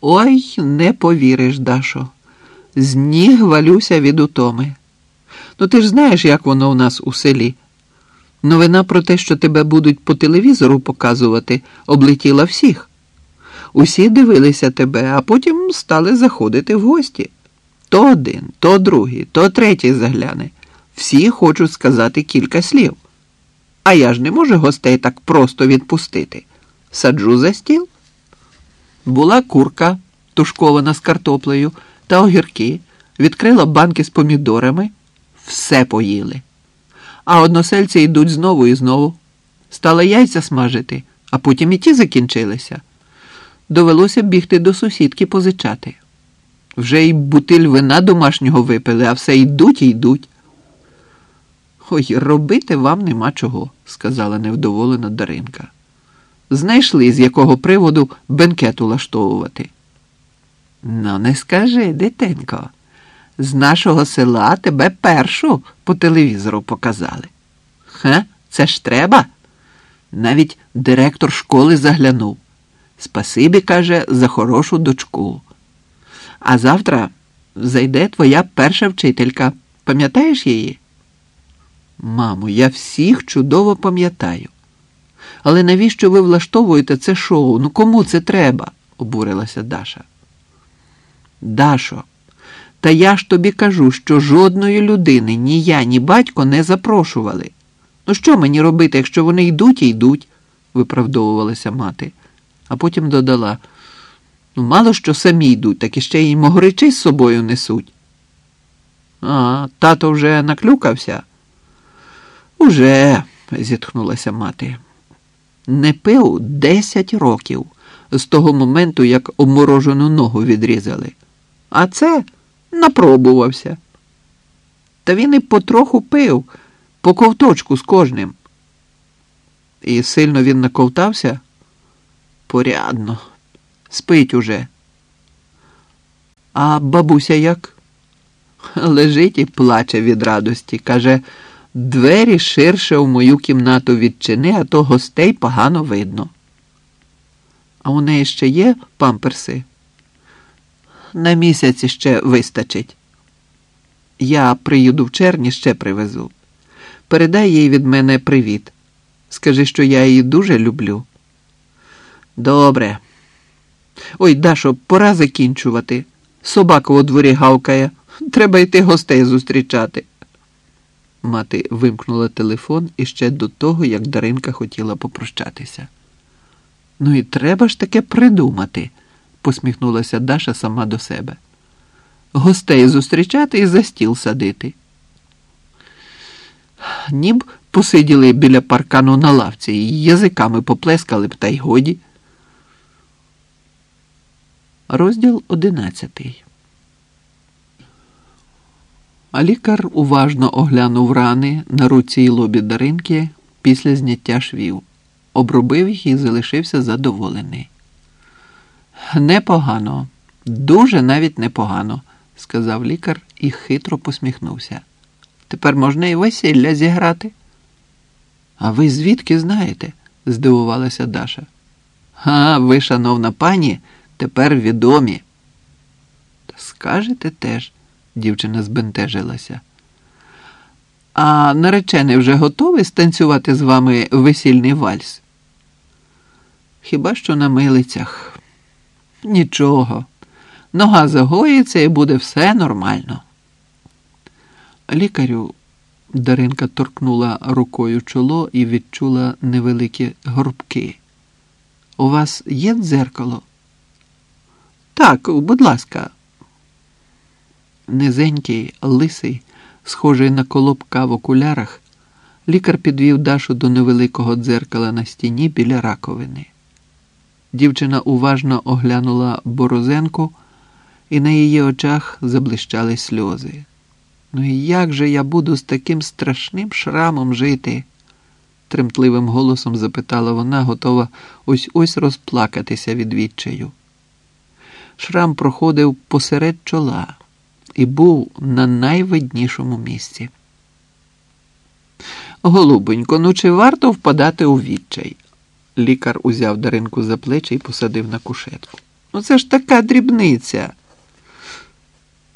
Ой, не повіриш, Дашо. З ніг валюся від утоми. Ну ти ж знаєш, як воно у нас у селі. Новина про те, що тебе будуть по телевізору показувати, облетіла всіх. Усі дивилися тебе, а потім стали заходити в гості. То один, то другий, то третій загляне. Всі хочуть сказати кілька слів. А я ж не можу гостей так просто відпустити. Саджу за стіл. Була курка, тушкована з картоплею та огірки, відкрила банки з помідорами, все поїли. А односельці йдуть знову і знову. Стали яйця смажити, а потім і ті закінчилися. Довелося бігти до сусідки позичати. Вже й бутиль вина домашнього випили, а все йдуть і йдуть. Ой, робити вам нема чого, сказала невдоволена Даринка. Знайшли, з якого приводу бенкет улаштовувати. Ну, не скажи, дитинко, з нашого села тебе першу по телевізору показали. Ха, це ж треба. Навіть директор школи заглянув. Спасибі, каже, за хорошу дочку. А завтра зайде твоя перша вчителька. Пам'ятаєш її? Мамо, я всіх чудово пам'ятаю. Але навіщо ви влаштовуєте це шоу? Ну кому це треба? обурилася Даша. Дашо, та я ж тобі кажу, що жодної людини ні я, ні батько не запрошували. Ну що мені робити, якщо вони йдуть і йдуть, виправдовувалася мати, а потім додала. Ну, мало що самі йдуть, так іще й могричі з собою несуть. А, тато вже наклюкався? Уже, зітхнулася мати. Не пив десять років з того моменту, як обморожену ногу відрізали. А це напробувався. Та він і потроху пив, по ковточку з кожним. І сильно він наковтався? Порядно, спить уже. А бабуся як? Лежить і плаче від радості. Каже, двері ширше в мою кімнату відчини, а то гостей погано видно. А у неї ще є памперси? На місяць ще вистачить. Я приїду в червні, ще привезу. Передай їй від мене привіт. Скажи, що я її дуже люблю. Добре. Ой, Дашо, пора закінчувати. Собака у дворі гавкає. Треба йти гостей зустрічати. Мати вимкнула телефон іще до того, як Даринка хотіла попрощатися. Ну і треба ж таке придумати, посміхнулася Даша сама до себе. Гостей зустрічати і за стіл садити. Ніб посиділи біля паркану на лавці і язиками поплескали б та й годі. Розділ одинадцятий. А лікар уважно оглянув рани на руці й лобі Даринки після зняття швів, обробив їх і залишився задоволений. Непогано, дуже навіть непогано, сказав лікар і хитро посміхнувся. Тепер можна і весілля зіграти. А ви звідки знаєте? здивувалася Даша. А ви, шановна пані, тепер відомі. Та скажете теж, дівчина збентежилася. А наречений вже готовий станцювати з вами весільний вальс? Хіба що на милицях? Нічого. Нога загоїться і буде все нормально. Лікарю Даринка торкнула рукою чоло і відчула невеликі горбки. У вас є дзеркало? Так, будь ласка. Низенький, лисий, схожий на колобка в окулярах, лікар підвів Дашу до невеликого дзеркала на стіні біля раковини. Дівчина уважно оглянула борозенку, і на її очах заблищали сльози. Ну і як же я буду з таким страшним шрамом жити? тремтливим голосом запитала вона, готова ось ось розплакатися від відчаю. Шрам проходив посеред чола і був на найвиднішому місці. Голубонько, ну чи варто впадати у відчай? Лікар узяв Даринку за плечі і посадив на кушетку. Ну це ж така дрібниця.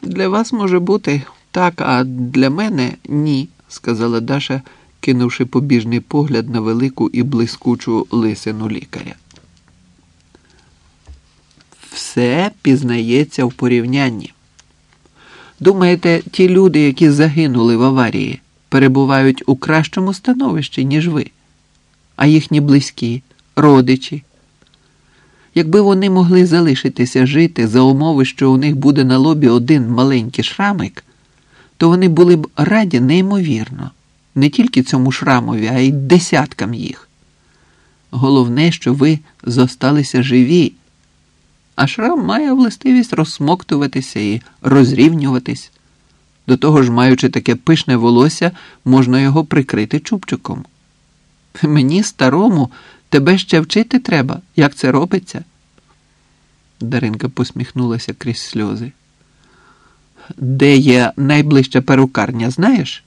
Для вас може бути так, а для мене ні, сказала Даша, кинувши побіжний погляд на велику і блискучу лисину лікаря. Все пізнається в порівнянні. Думаєте, ті люди, які загинули в аварії, перебувають у кращому становищі, ніж ви, а їхні близькі, родичі? Якби вони могли залишитися жити за умови, що у них буде на лобі один маленький шрамик, то вони були б раді неймовірно, не тільки цьому шрамові, а й десяткам їх. Головне, що ви зосталися живі, а шрам має властивість розсмоктуватися і розрівнюватись. До того ж, маючи таке пишне волосся, можна його прикрити чубчиком. Мені, старому, тебе ще вчити треба, як це робиться. Даринка посміхнулася крізь сльози. Де є найближча перукарня, знаєш?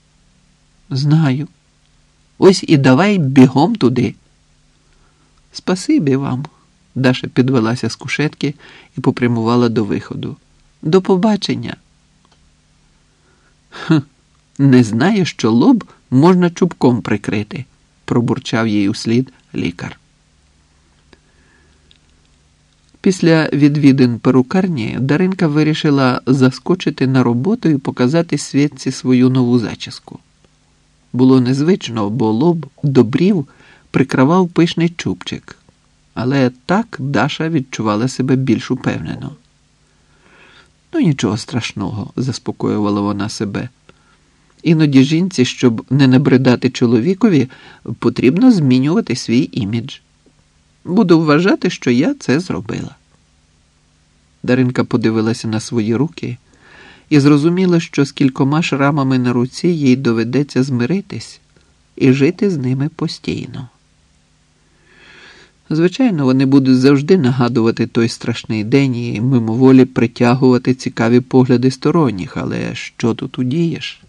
Знаю. Ось і давай бігом туди. Спасибі вам. Даша підвелася з кушетки і попрямувала до виходу. До побачення. «Хм, Не знаю, що лоб можна чубком прикрити, пробурчав їй услід лікар. Після відвідин перукарні Даринка вирішила заскочити на роботу і показати світці свою нову зачіску. Було незвично, бо лоб добрів прикривав пишний чубчик, але так Даша відчувала себе більш упевнено. Ну, нічого страшного, заспокоювала вона себе. Іноді жінці, щоб не набридати чоловікові, потрібно змінювати свій імідж. Буду вважати, що я це зробила. Даринка подивилася на свої руки і зрозуміла, що з кількома шрамами на руці їй доведеться змиритись і жити з ними постійно. Звичайно, вони будуть завжди нагадувати той страшний день і мимоволі притягувати цікаві погляди сторонніх, але що тут удієш?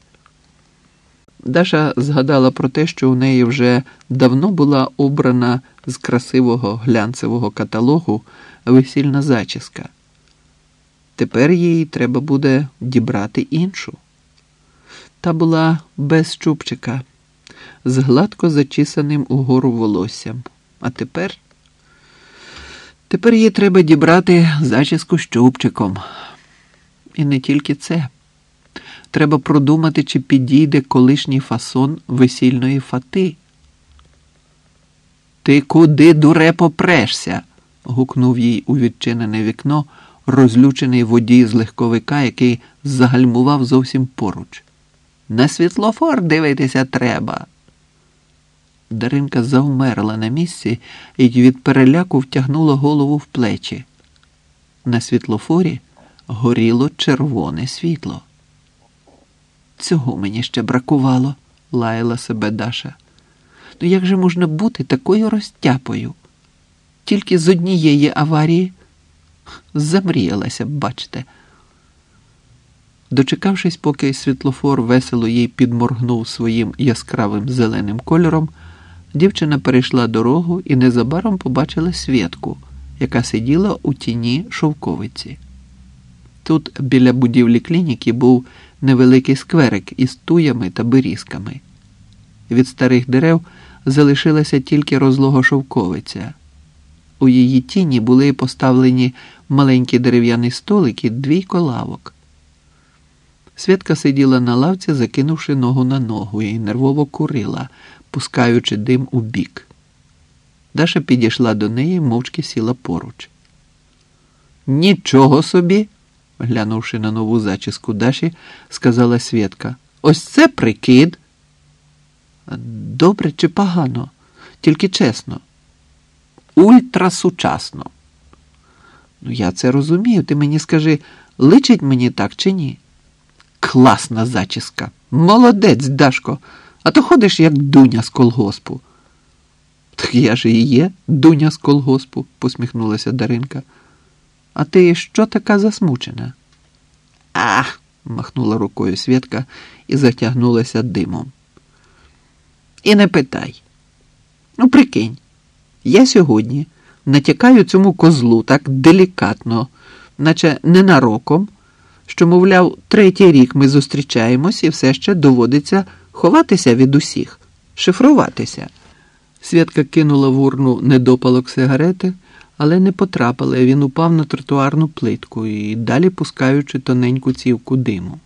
Даша згадала про те, що у неї вже давно була обрана з красивого глянцевого каталогу весільна зачіска. Тепер їй треба буде дібрати іншу. Та була без чубчика, з гладко зачісаним угору волоссям. А тепер Тепер їй треба дібрати зачіску з чубчиком. І не тільки це. Треба продумати, чи підійде колишній фасон весільної фати. Ти куди, дуре, попрешся? гукнув їй у відчинене вікно розлючений водій з легковика, який загальмував зовсім поруч. На світлофор дивитися треба. Даринка завмерла на місці і від переляку втягнула голову в плечі. На світлофорі горіло червоне світло. Цього мені ще бракувало, лаяла себе Даша. Ну як же можна бути такою розтяпою? Тільки з однієї аварії замріялася, бачите. Дочекавшись, поки світлофор весело їй підморгнув своїм яскравим зеленим кольором, дівчина перейшла дорогу і незабаром побачила святку, яка сиділа у тіні шовковиці. Тут біля будівлі клініки був невеликий скверик із туями та берізками. Від старих дерев залишилася тільки розлога шовковиця. У її тіні були поставлені маленькі дерев'яні столики, двійко лавок. Святка сиділа на лавці, закинувши ногу на ногу, і нервово курила, пускаючи дим у бік. Даша підійшла до неї і мовчки сіла поруч. Нічого собі, глянувши на нову зачіску Даші, сказала Святка. Ось це прикид. Добре чи погано, тільки чесно. Ультрасучасно. Ну, я це розумію. Ти мені скажи, личить мені так чи ні? Класна зачіска. Молодець, Дашко. А то ходиш, як дуня з колгоспу. Так я ж і є, дуня з колгоспу, посміхнулася Даринка. А ти що така засмучена? Ах, махнула рукою Святка і затягнулася димом. І не питай. Ну, прикинь, я сьогодні натякаю цьому козлу так делікатно, наче ненароком, що, мовляв, третій рік ми зустрічаємось і все ще доводиться ховатися від усіх, шифруватися. Святка кинула в урну недопалок сигарети, але не потрапила, він упав на тротуарну плитку і далі пускаючи тоненьку цівку диму.